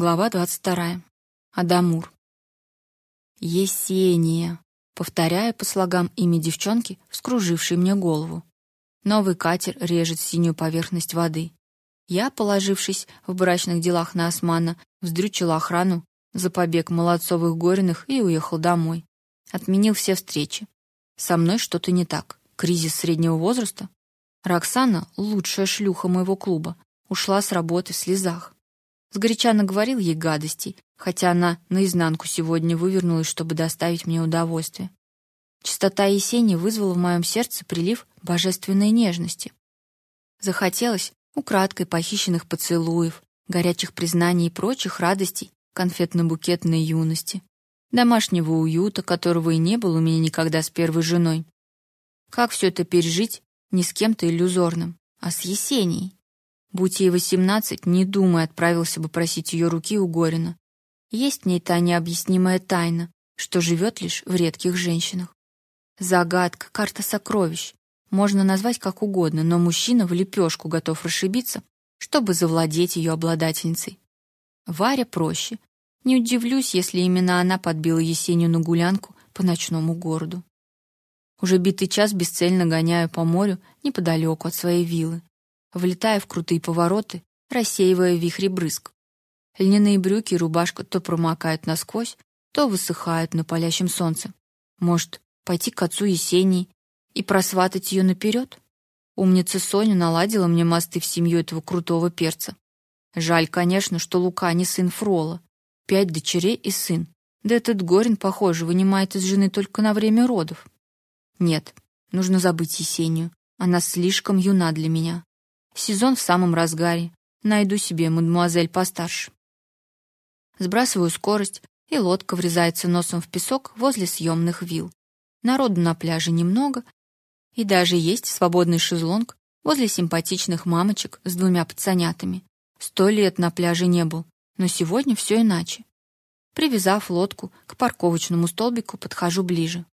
Глава 22. Адамур. Есения, повторяя по слогам имя девчонки, вскружившей мне голову. Новый катер режет синюю поверхность воды. Я, положившись в брачных делах на Османа, вздрючил охрану за побег Молодцовых Гориных и уехал домой. Отменил все встречи. Со мной что-то не так. Кризис среднего возраста. Роксана, лучшая шлюха моего клуба, ушла с работы в слезах. Сгоряча наговорил ей гадостей, хотя она наизнанку сегодня вывернулась, чтобы доставить мне удовольствие. Чистота Есени вызвала в моем сердце прилив божественной нежности. Захотелось украдкой похищенных поцелуев, горячих признаний и прочих радостей конфетно-букетной юности, домашнего уюта, которого и не было у меня никогда с первой женой. Как все это пережить не с кем-то иллюзорным, а с Есенией? Будь ей восемнадцать, не думая, отправился бы просить ее руки у Горина. Есть в ней та необъяснимая тайна, что живет лишь в редких женщинах. Загадка, карта сокровищ. Можно назвать как угодно, но мужчина в лепешку готов расшибиться, чтобы завладеть ее обладательницей. Варя проще. Не удивлюсь, если именно она подбила Есению на гулянку по ночному городу. Уже битый час бесцельно гоняю по морю неподалеку от своей виллы влетая в крутые повороты, рассеивая вихри брызг. Льняные брюки и рубашка то промокают насквозь, то высыхают на палящем солнце. Может, пойти к отцу Есении и просватать ее наперед? Умница Соня наладила мне мосты в семью этого крутого перца. Жаль, конечно, что Лука не сын Фрола. Пять дочерей и сын. Да этот Горин, похоже, вынимает из жены только на время родов. Нет, нужно забыть Есению. Она слишком юна для меня. Сезон в самом разгаре. Найду себе мадемуазель постарше. Сбрасываю скорость, и лодка врезается носом в песок возле съемных вилл. Народу на пляже немного, и даже есть свободный шезлонг возле симпатичных мамочек с двумя пацанятами. Сто лет на пляже не был, но сегодня все иначе. Привязав лодку к парковочному столбику, подхожу ближе.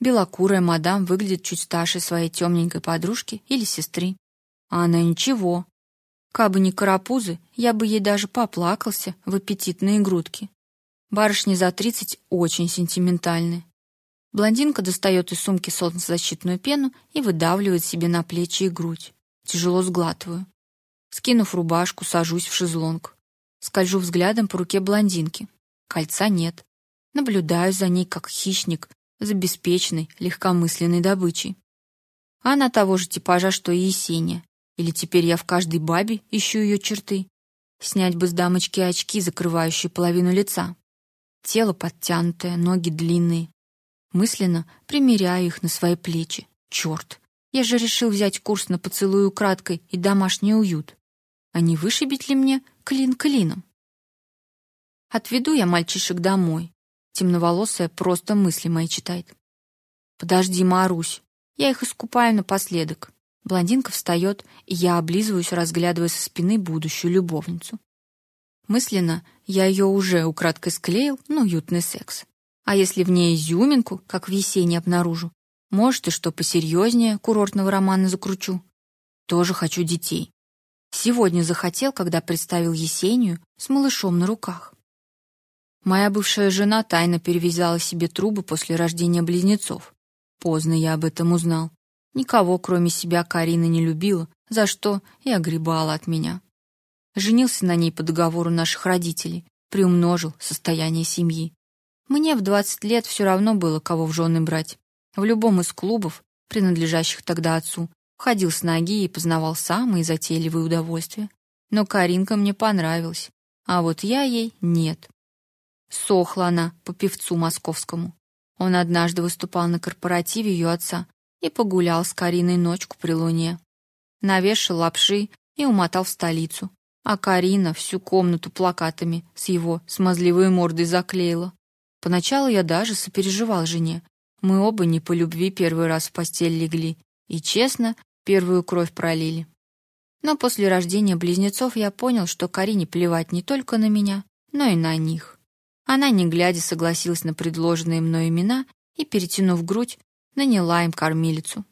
Белокурая мадам выглядит чуть старше своей темненькой подружки или сестры. А она ничего. Кабы не карапузы, я бы ей даже поплакался в аппетитные грудки. Барышни за тридцать очень сентиментальны. Блондинка достает из сумки солнцезащитную пену и выдавливает себе на плечи и грудь. Тяжело сглатываю. Скинув рубашку, сажусь в шезлонг. Скольжу взглядом по руке блондинки. Кольца нет. Наблюдаю за ней как хищник за беспечной, легкомысленной добычей. Она того же типажа, что и Есения. Или теперь я в каждой бабе ищу ее черты? Снять бы с дамочки очки, закрывающие половину лица. Тело подтянутое, ноги длинные. Мысленно примеряю их на свои плечи. Черт, я же решил взять курс на поцелуй украдкой и домашний уют. А не вышибить ли мне клин клином? Отведу я мальчишек домой. Темноволосая просто мысли мои читает. Подожди, Марусь, я их искупаю напоследок. Блондинка встает, и я облизываюсь, разглядывая со спины будущую любовницу. Мысленно я ее уже украдкой склеил на уютный секс. А если в ней изюминку, как в Есении обнаружу, может и что посерьезнее курортного романа закручу. Тоже хочу детей. Сегодня захотел, когда представил Есению с малышом на руках. Моя бывшая жена тайно перевязала себе трубы после рождения близнецов. Поздно я об этом узнал. Никого, кроме себя, Карина не любила, за что и огребала от меня. Женился на ней по договору наших родителей, приумножил состояние семьи. Мне в 20 лет все равно было, кого в жены брать. В любом из клубов, принадлежащих тогда отцу, ходил с ноги и познавал самые затейливые удовольствия. Но Каринка мне понравилась, а вот я ей нет. Сохла она по певцу московскому. Он однажды выступал на корпоративе ее отца, и погулял с Кариной ночку при луне. Навешал лапши и умотал в столицу, а Карина всю комнату плакатами с его смазливой мордой заклеила. Поначалу я даже сопереживал жене. Мы оба не по любви первый раз в постель легли и, честно, первую кровь пролили. Но после рождения близнецов я понял, что Карине плевать не только на меня, но и на них. Она, не глядя, согласилась на предложенные мной имена и, перетянув грудь, наняла им кормилицу.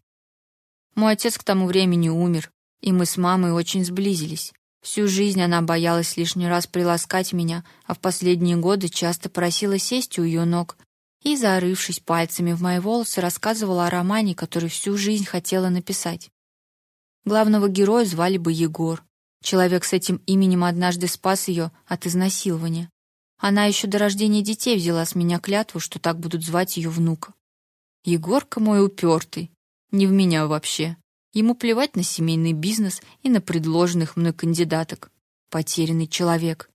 Мой отец к тому времени умер, и мы с мамой очень сблизились. Всю жизнь она боялась лишний раз приласкать меня, а в последние годы часто просила сесть у ее ног и, зарывшись пальцами в мои волосы, рассказывала о романе, который всю жизнь хотела написать. Главного героя звали бы Егор. Человек с этим именем однажды спас ее от изнасилования. Она еще до рождения детей взяла с меня клятву, что так будут звать ее внука. Егорка мой упертый, не в меня вообще. Ему плевать на семейный бизнес и на предложенных мной кандидаток. Потерянный человек.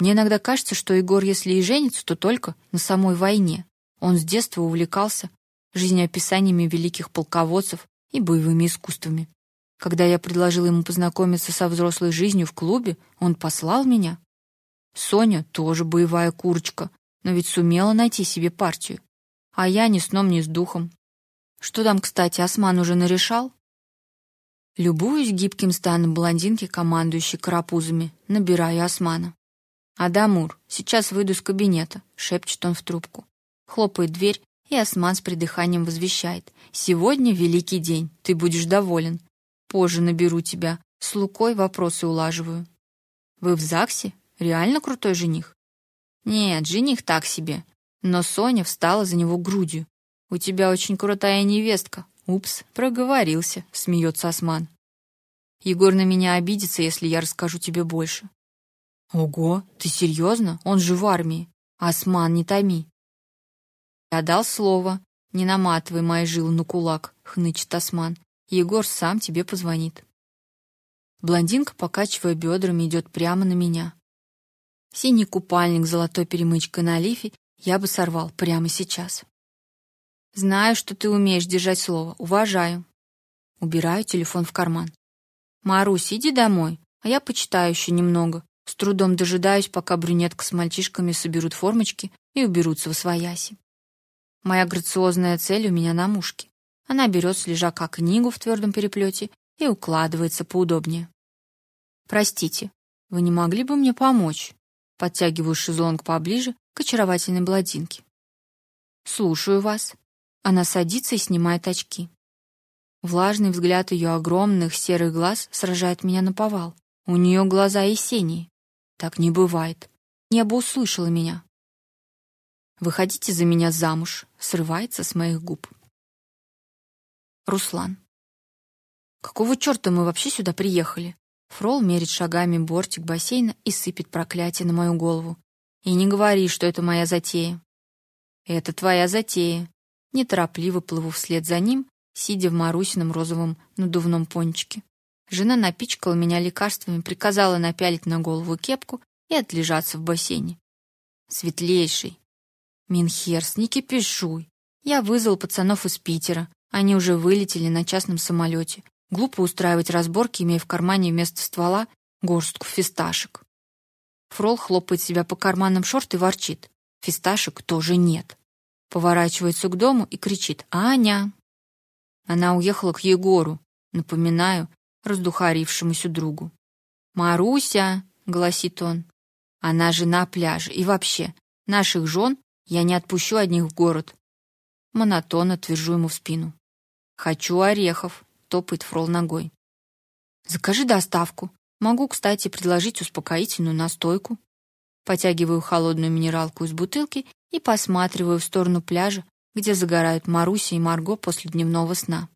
Мне иногда кажется, что Егор, если и женится, то только на самой войне. Он с детства увлекался жизнеописаниями великих полководцев и боевыми искусствами. Когда я предложил ему познакомиться со взрослой жизнью в клубе, он послал меня. Соня тоже боевая курочка, но ведь сумела найти себе партию. А я ни сном, ни с духом. Что там, кстати, Осман уже нарешал? Любуюсь гибким станом блондинки, командующей карапузами, набираю Османа. «Адамур, сейчас выйду из кабинета», — шепчет он в трубку. Хлопает дверь, и Осман с придыханием возвещает. «Сегодня великий день, ты будешь доволен. Позже наберу тебя, с Лукой вопросы улаживаю». «Вы в ЗАГСе? Реально крутой жених?» «Нет, жених так себе. Но Соня встала за него грудью. У тебя очень крутая невестка, Упс, проговорился, смеется Осман. Егор на меня обидится, если я расскажу тебе больше. Ого, ты серьезно? Он же в армии. Осман, не томи. Я дал слово. Не наматывай мои жилы на кулак, хнычет Осман. Егор сам тебе позвонит. Блондинка, покачивая бедрами, идет прямо на меня. Синий купальник с золотой перемычкой на лифе я бы сорвал прямо сейчас. Знаю, что ты умеешь держать слово. Уважаю. Убираю телефон в карман. Марусь, иди домой, а я почитаю еще немного. С трудом дожидаюсь, пока брюнетка с мальчишками соберут формочки и уберутся в свояси. Моя грациозная цель у меня на мушке. Она берет с лежака книгу в твердом переплете и укладывается поудобнее. Простите, вы не могли бы мне помочь? Подтягиваю шезлонг поближе к очаровательной блондинке. Слушаю вас. Она садится и снимает очки. Влажный взгляд ее огромных серых глаз сражает меня на повал. У нее глаза Есении. Так не бывает. Небо услышало меня. Выходите за меня замуж, срывается с моих губ. Руслан. Какого чёрта мы вообще сюда приехали? Фрол мерит шагами бортик бассейна и сыпет проклятие на мою голову. И не говори, что это моя затея. Это твоя затея, неторопливо плыву вслед за ним, сидя в Марусином розовом надувном пончике. Жена напичкала меня лекарствами, приказала напялить на голову кепку и отлежаться в бассейне. Светлейший. Минхерс, не кипишуй. Я вызвал пацанов из Питера. Они уже вылетели на частном самолете. Глупо устраивать разборки, имея в кармане вместо ствола горстку фисташек. Фрол хлопает себя по карманам шорт и ворчит. Фисташек тоже нет поворачивается к дому и кричит: "Аня!" Она уехала к Егору, напоминаю раздухарившемуся другу. "Маруся", гласит он. "Она жена пляжа и вообще, наших жен я не отпущу одних в город". Монотонно твержу ему в спину. "Хочу орехов", топает Фрол ногой. "Закажи доставку. Могу, кстати, предложить успокоительную настойку". Потягиваю холодную минералку из бутылки и посматриваю в сторону пляжа, где загорают Маруся и Марго после дневного сна.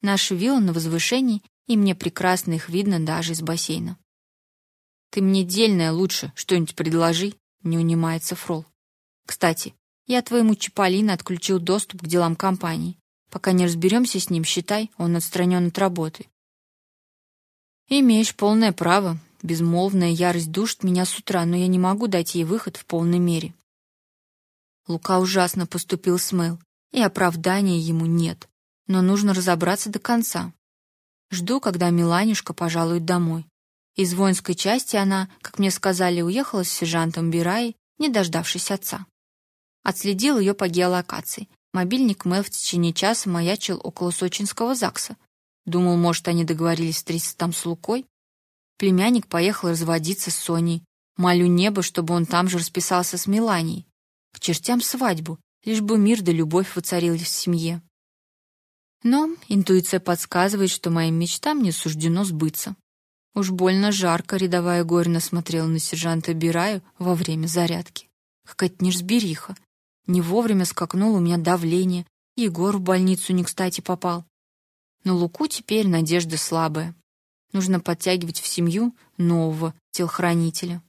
Наша вилла на возвышении, и мне прекрасно их видно даже из бассейна. Ты мне дельное лучше что-нибудь предложи, не унимается Фрол. Кстати, я твоему Чаполину отключил доступ к делам компании. Пока не разберемся с ним, считай, он отстранен от работы. Имеешь полное право. Безмолвная ярость душит меня с утра, но я не могу дать ей выход в полной мере. Лука ужасно поступил с Мэл, и оправдания ему нет. Но нужно разобраться до конца. Жду, когда Миланюшка пожалует домой. Из воинской части она, как мне сказали, уехала с сержантом Бираей, не дождавшись отца. Отследил ее по геолокации. Мобильник Мэл в течение часа маячил около сочинского ЗАГСа. Думал, может, они договорились встретиться там с Лукой. Племянник поехал разводиться с Соней. Молю небо, чтобы он там же расписался с Миланией. К чертям свадьбу, лишь бы мир да любовь воцарились в семье. Но интуиция подсказывает, что моим мечтам не суждено сбыться. Уж больно жарко рядовая горьно смотрела на сержанта Бираю во время зарядки. Какая-то неразбериха. Не вовремя скакнуло у меня давление, Егор в больницу не кстати попал. Но Луку теперь надежда слабая. Нужно подтягивать в семью нового телохранителя.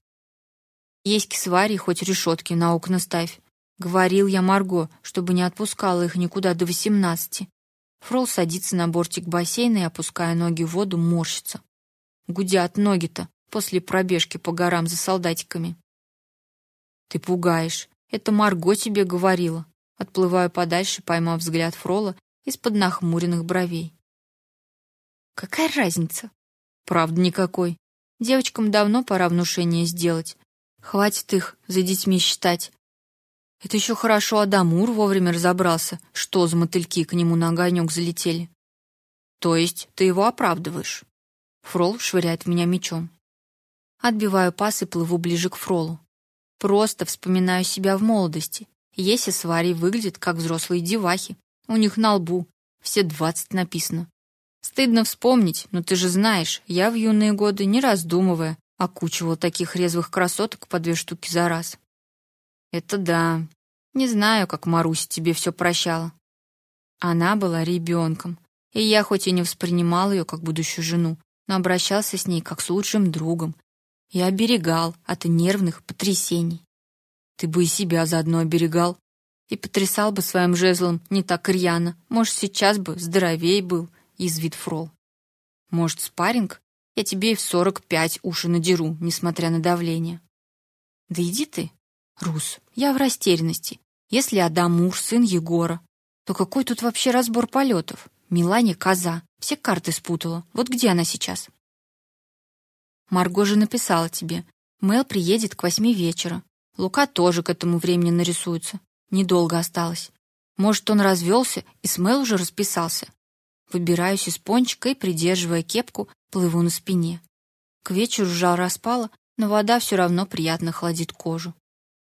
Есть с хоть решетки на окна ставь. Говорил я Марго, чтобы не отпускала их никуда до восемнадцати. Фрол садится на бортик бассейна и, опуская ноги в воду, морщится. Гудят ноги-то после пробежки по горам за солдатиками. Ты пугаешь. Это Марго тебе говорила. Отплываю подальше, поймав взгляд Фрола из-под нахмуренных бровей. Какая разница? Правда никакой. Девочкам давно пора внушение сделать. Хватит их за детьми считать. Это еще хорошо Адамур вовремя разобрался, что за мотыльки к нему на огонек залетели. То есть ты его оправдываешь? Фрол швыряет в меня мечом. Отбиваю пас и плыву ближе к Фролу. Просто вспоминаю себя в молодости. Еся с Варей выглядят как взрослые девахи. У них на лбу все двадцать написано. Стыдно вспомнить, но ты же знаешь, я в юные годы, не раздумывая, окучивал таких резвых красоток по две штуки за раз. Это да. Не знаю, как Маруся тебе все прощала. Она была ребенком, и я хоть и не воспринимал ее как будущую жену, но обращался с ней как с лучшим другом и оберегал от нервных потрясений. Ты бы и себя заодно оберегал и потрясал бы своим жезлом не так рьяно. Может, сейчас бы здоровей был, извит Фрол. Может, спарринг? Я тебе и в сорок пять уши надеру, несмотря на давление. Да иди ты, Рус, я в растерянности. Если Адам муж, сын Егора, то какой тут вообще разбор полетов? Милане коза, все карты спутала. Вот где она сейчас? Марго же написала тебе. Мэл приедет к восьми вечера. Лука тоже к этому времени нарисуется. Недолго осталось. Может, он развелся и с Мэл уже расписался. Выбираюсь из пончика и, придерживая кепку, плыву на спине. К вечеру жара спала, но вода все равно приятно холодит кожу.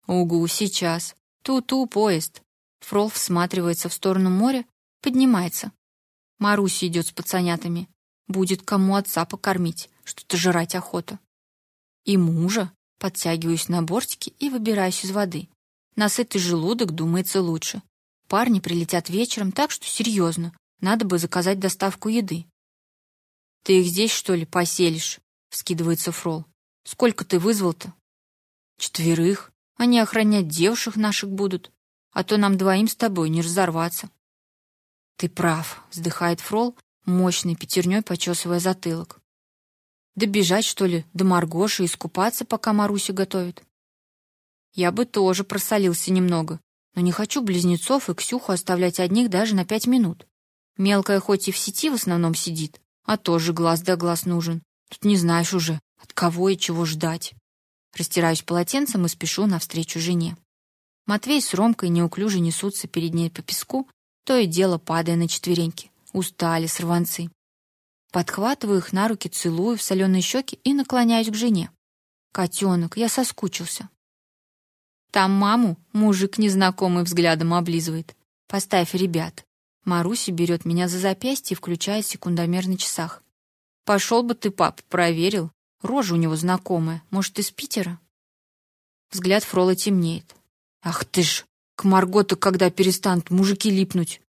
Угу, сейчас. Ту-ту, поезд. Фрол всматривается в сторону моря, поднимается. Маруся идет с пацанятами. Будет кому отца покормить, что-то жрать охота. И мужа. Подтягиваюсь на бортике и выбираюсь из воды. На сытый желудок думается лучше. Парни прилетят вечером, так что серьезно. Надо бы заказать доставку еды. Ты их здесь, что ли, поселишь? Вскидывается Фрол. Сколько ты вызвал-то? Четверых. Они охранять девушек наших будут, а то нам двоим с тобой не разорваться. Ты прав, вздыхает Фрол, мощной пятерней почесывая затылок. Добежать, что ли, до Маргоши и искупаться, пока Маруся готовит? Я бы тоже просолился немного, но не хочу близнецов и Ксюху оставлять одних даже на пять минут. Мелкая хоть и в сети в основном сидит, а тоже глаз да глаз нужен. Тут не знаешь уже, от кого и чего ждать. Растираюсь полотенцем и спешу навстречу жене. Матвей с Ромкой неуклюже несутся перед ней по песку, то и дело падая на четвереньки. Устали сорванцы. Подхватываю их на руки, целую в соленые щеки и наклоняюсь к жене. Котенок, я соскучился. Там маму мужик незнакомый взглядом облизывает. Поставь, ребят. Маруся берет меня за запястье и включает секундомер на часах. Пошел бы ты, пап, проверил, Рожа у него знакомая. Может, из Питера? Взгляд Фрола темнеет. Ах ты ж, к Марготу когда перестанут мужики липнуть?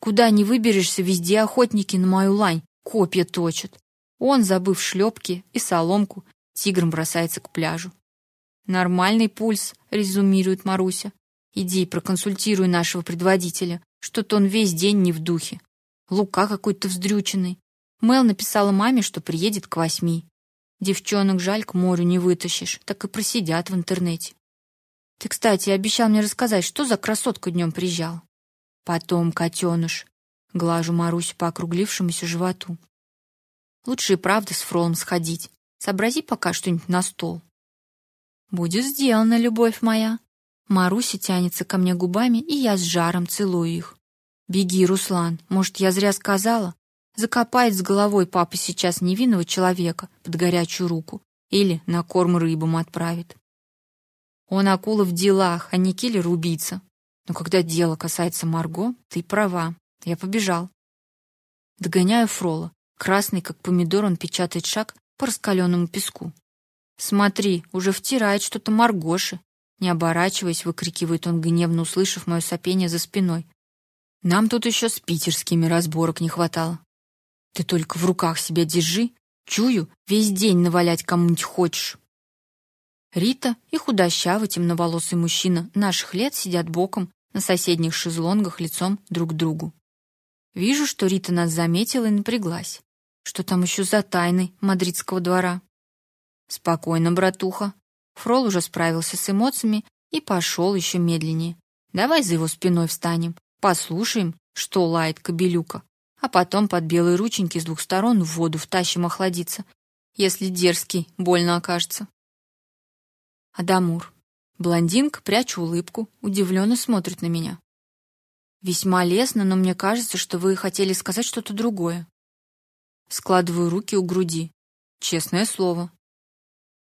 Куда не выберешься, везде охотники на мою лань копья точат. Он, забыв шлепки и соломку, тигром бросается к пляжу. Нормальный пульс, резюмирует Маруся. Иди проконсультируй нашего предводителя. Что-то он весь день не в духе. Лука какой-то вздрюченный. Мэл написала маме, что приедет к восьми. Девчонок жаль, к морю не вытащишь, так и просидят в интернете. Ты, кстати, обещал мне рассказать, что за красотка днем приезжала. Потом, котеныш. Глажу Марусю по округлившемуся животу. Лучше и правда с Фролом сходить. Сообрази пока что-нибудь на стол. Будет сделано, любовь моя. Маруся тянется ко мне губами, и я с жаром целую их. Беги, Руслан. Может, я зря сказала? Закопает с головой папа сейчас невинного человека под горячую руку или на корм рыбам отправит. Он акула в делах, а не киллер-убийца. Но когда дело касается Марго, ты права. Я побежал. Догоняю Фрола. Красный, как помидор, он печатает шаг по раскаленному песку. Смотри, уже втирает что-то Маргоши. Не оборачиваясь, выкрикивает он гневно, услышав мое сопение за спиной. Нам тут еще с питерскими разборок не хватало. Ты только в руках себя держи, чую, весь день навалять кому-нибудь хочешь. Рита и худощавый темноволосый мужчина наших лет сидят боком на соседних шезлонгах лицом друг к другу. Вижу, что Рита нас заметила и напряглась. Что там еще за тайны мадридского двора? Спокойно, братуха. Фрол уже справился с эмоциями и пошел еще медленнее. Давай за его спиной встанем, послушаем, что лает кобелюка, а потом под белые рученьки с двух сторон в воду втащим охладиться, если дерзкий больно окажется. Адамур. Блондинка, пряча улыбку, удивленно смотрит на меня. Весьма лестно, но мне кажется, что вы хотели сказать что-то другое. Складываю руки у груди. Честное слово.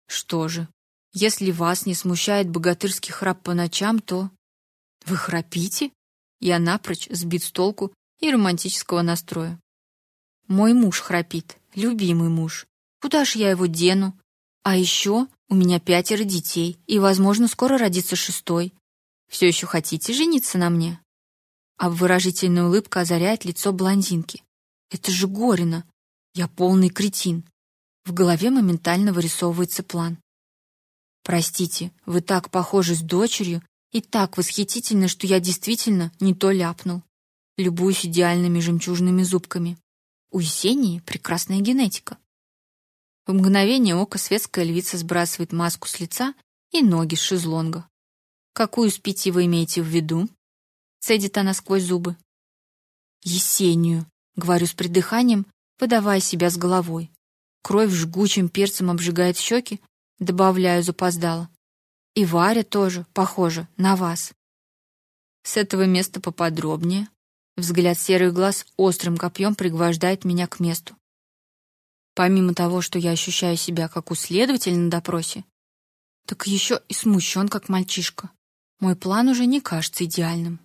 Что же, если вас не смущает богатырский храп по ночам, то вы храпите? Я напрочь сбит с толку и романтического настроя. Мой муж храпит, любимый муж. Куда ж я его дену? А еще у меня пятеро детей, и, возможно, скоро родится шестой. Все еще хотите жениться на мне? Обворожительная улыбка озаряет лицо блондинки. Это же Горина. Я полный кретин. В голове моментально вырисовывается план. Простите, вы так похожи с дочерью и так восхитительны, что я действительно не то ляпнул. Любуюсь идеальными жемчужными зубками. У Есении прекрасная генетика. В мгновение ока светская львица сбрасывает маску с лица и ноги с шезлонга. Какую спите вы имеете в виду? Цедит она сквозь зубы. Есению, говорю с придыханием, выдавая себя с головой. Кровь жгучим перцем обжигает щеки, добавляю запоздало. И Варя тоже, похоже, на вас. С этого места поподробнее. Взгляд серых глаз острым копьем пригвождает меня к месту. Помимо того, что я ощущаю себя как у следователя на допросе, так еще и смущен, как мальчишка. Мой план уже не кажется идеальным.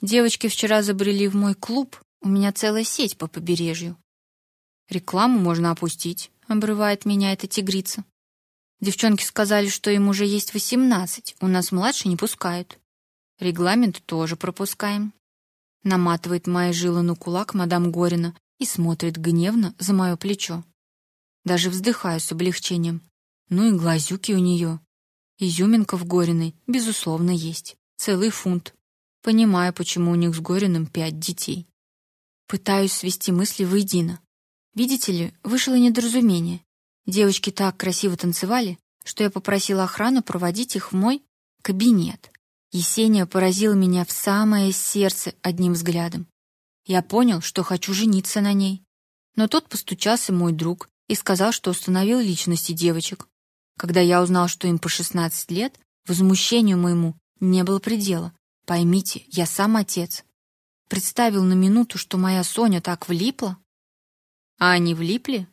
Девочки вчера забрели в мой клуб, у меня целая сеть по побережью. Рекламу можно опустить, обрывает меня эта тигрица. Девчонки сказали, что им уже есть восемнадцать, у нас младше не пускают. Регламент тоже пропускаем. Наматывает мои жилы на кулак мадам Горина и смотрит гневно за мое плечо. Даже вздыхаю с облегчением. Ну и глазюки у нее. Изюминка в Гориной, безусловно, есть. Целый фунт. Понимаю, почему у них с Гориным пять детей. Пытаюсь свести мысли воедино. Видите ли, вышло недоразумение. Девочки так красиво танцевали, что я попросила охрану проводить их в мой кабинет. Есения поразила меня в самое сердце одним взглядом. Я понял, что хочу жениться на ней. Но тут постучался мой друг и сказал, что установил личности девочек. Когда я узнал, что им по 16 лет, возмущению моему не было предела. Поймите, я сам отец. Представил на минуту, что моя Соня так влипла. А они влипли?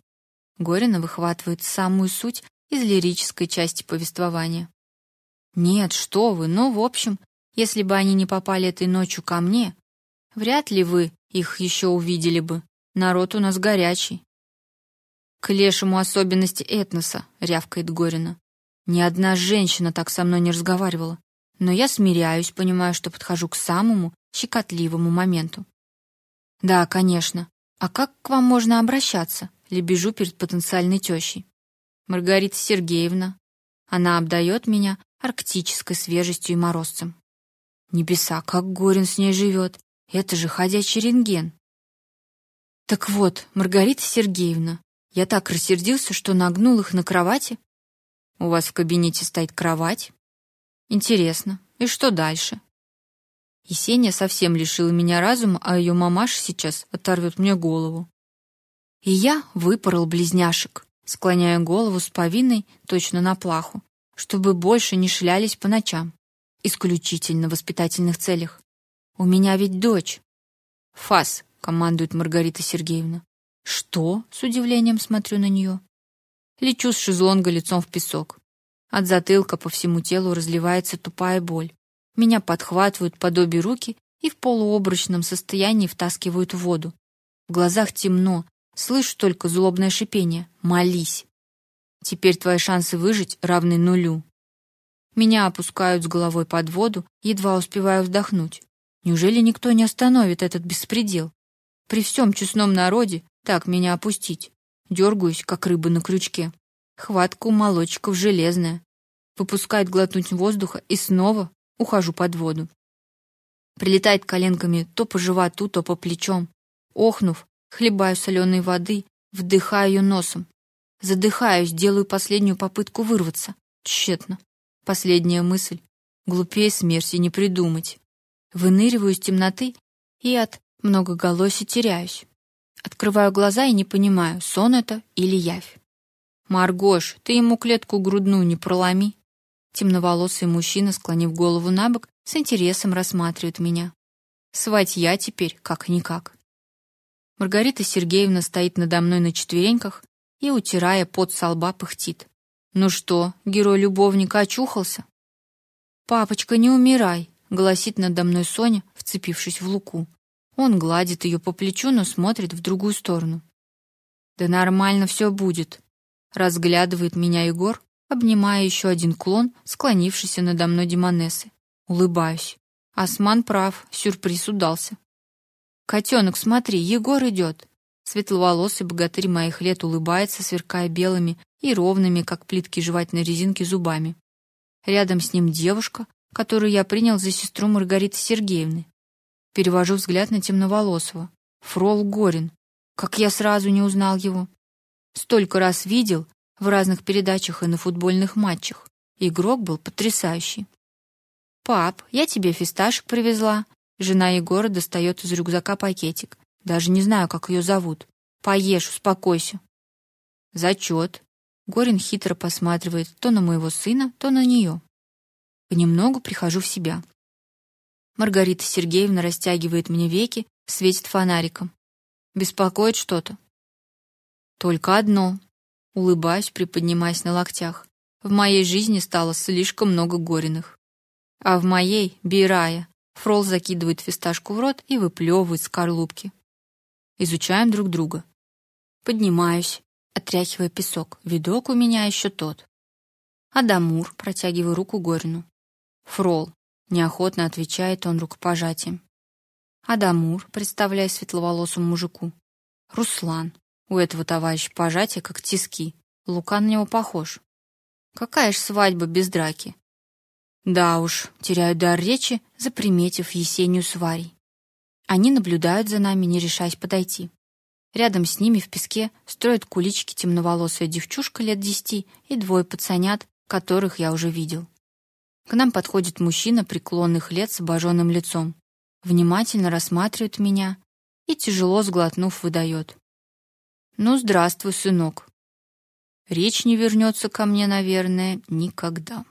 Горина выхватывает самую суть из лирической части повествования. Нет, что вы, ну, в общем, если бы они не попали этой ночью ко мне, вряд ли вы их еще увидели бы. Народ у нас горячий. К лешему особенности этноса, рявкает Горина. Ни одна женщина так со мной не разговаривала. Но я смиряюсь, понимаю, что подхожу к самому щекотливому моменту. Да, конечно. А как к вам можно обращаться? Лебежу перед потенциальной тещей. Маргарита Сергеевна. Она обдает меня арктической свежестью и морозцем. Небеса, как Горин с ней живет. Это же ходячий рентген. Так вот, Маргарита Сергеевна, я так рассердился, что нагнул их на кровати. У вас в кабинете стоит кровать? Интересно. И что дальше? Есения совсем лишила меня разума, а ее мамаша сейчас оторвет мне голову. И я выпорол близняшек, склоняя голову с повинной точно на плаху, чтобы больше не шлялись по ночам, исключительно в воспитательных целях. У меня ведь дочь. Фас, командует Маргарита Сергеевна. Что? С удивлением смотрю на нее. Лечу с шезлонга лицом в песок. От затылка по всему телу разливается тупая боль. Меня подхватывают под обе руки и в полуобрачном состоянии втаскивают в воду. В глазах темно, Слышу только злобное шипение. Молись. Теперь твои шансы выжить равны нулю. Меня опускают с головой под воду, едва успеваю вздохнуть. Неужели никто не остановит этот беспредел? При всем честном народе так меня опустить. Дергаюсь, как рыба на крючке. Хватка у молодчиков железная. Выпускает глотнуть воздуха и снова ухожу под воду. Прилетает коленками то по животу, то по плечам. Охнув, хлебаю соленой воды, вдыхаю ее носом. Задыхаюсь, делаю последнюю попытку вырваться. Тщетно. Последняя мысль. Глупее смерти не придумать. Выныриваю из темноты и от многоголосия теряюсь. Открываю глаза и не понимаю, сон это или явь. Маргош, ты ему клетку грудную не проломи. Темноволосый мужчина, склонив голову набок, с интересом рассматривает меня. Сватья теперь как-никак. Маргарита Сергеевна стоит надо мной на четвереньках и, утирая пот со лба, пыхтит. Ну что, герой-любовник очухался? Папочка, не умирай, голосит надо мной Соня, вцепившись в Луку. Он гладит ее по плечу, но смотрит в другую сторону. Да нормально все будет. Разглядывает меня Егор, обнимая еще один клон, склонившийся надо мной Демонессы. Улыбаюсь. Осман прав, сюрприз удался. Котенок, смотри, Егор идет. Светловолосый богатырь моих лет улыбается, сверкая белыми и ровными, как плитки жевательной резинки, зубами. Рядом с ним девушка, которую я принял за сестру Маргариты Сергеевны. Перевожу взгляд на темноволосого. Фрол Горин. Как я сразу не узнал его. Столько раз видел в разных передачах и на футбольных матчах. Игрок был потрясающий. Пап, я тебе фисташек привезла. Жена Егора достает из рюкзака пакетик. Даже не знаю, как ее зовут. Поешь, успокойся. Зачет. Горин хитро посматривает то на моего сына, то на нее. Понемногу прихожу в себя. Маргарита Сергеевна растягивает мне веки, светит фонариком. Беспокоит что-то. Только одно. Улыбаюсь, приподнимаясь на локтях. В моей жизни стало слишком много Гориных. А в моей Бирая. Фрол закидывает фисташку в рот и выплевывает скорлупки. Изучаем друг друга. Поднимаюсь, отряхивая песок. Видок у меня еще тот. Адамур, протягиваю руку Горину. Фрол, неохотно отвечает он рукопожатием. Адамур, представляя светловолосому мужику. Руслан. У этого товарища пожатие как тиски. Лука на него похож. Какая ж свадьба без драки? Да уж, теряю дар речи, заприметив Есению с Варей. Они наблюдают за нами, не решаясь подойти. Рядом с ними в песке строят кулички темноволосая девчушка лет десяти и двое пацанят, которых я уже видел. К нам подходит мужчина преклонных лет с обожженным лицом, внимательно рассматривает меня и тяжело сглотнув выдает: "Ну, здравствуй, сынок. Речь не вернется ко мне, наверное, никогда".